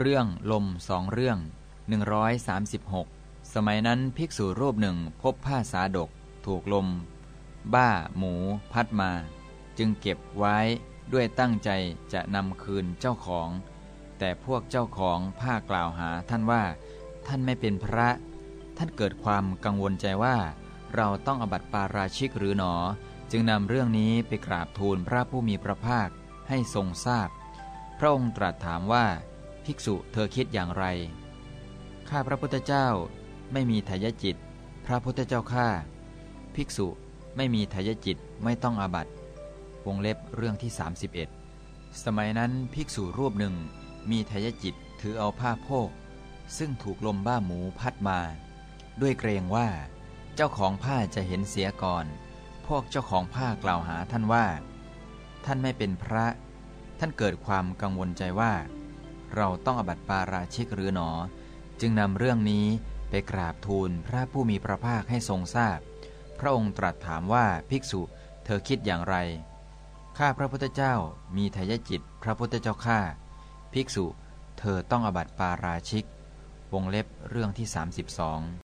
เรื่องลมสองเรื่อง 136 สมัยนั้นภิกษุรูปหนึ่งพบผ้าสาดก ถูกลม บ้า หมู พัดมา จึงเก็บไว้ด้วยตั้งใจจะนำคืนเจ้าของ แต่พวกเจ้าของผ้ากล่าวหาท่านว่า ท่านไม่เป็นพระ ท่านเกิดความกังวลใจว่า เราต้องอบัติปาราชิกหรือหนอ จึงนำเรื่องนี้ไปกราบทูลพระผู้มีพระภาคให้ทรงทราบพพระองค์ตรัสถามว่า ภิกษุเธอคิดอย่างไร ข้าพระพุทธเจ้าไม่มีทายจิต พระพุทธเจ้าข้า ภิกษุไม่มีทายจิตไม่ต้องอาบัตวงเล็บเรื่องที่ 31 สมัยนั้นภิกษุรูปหนึ่งมีทายจิตถือเอาผ้าโพก ซึ่งถูกลมบ้าหมูพัดมา ด้วยเกรงว่า เจ้าของผ้าจะเห็นเสียก่อน พวกเจ้าของผ้ากล่าวหาท่านว่า ท่านไม่เป็นพระ ท่านเกิดความกังวลใจว่า เราต้องอบัติปาราชิกหรือหนอ จึงนำเรื่องนี้ไปกราบทูลพระผู้มีพระภาคให้ทรงทราบพพระองค์ตรัสถามว่าภิกษุเธอคิดอย่างไร ข้าพระพุทธเจ้ามีทายจิตพระพุทธเจ้าข้าภิกษุ เธอต้องอบัติปาราชิก วงเล็บเรื่องที่ 32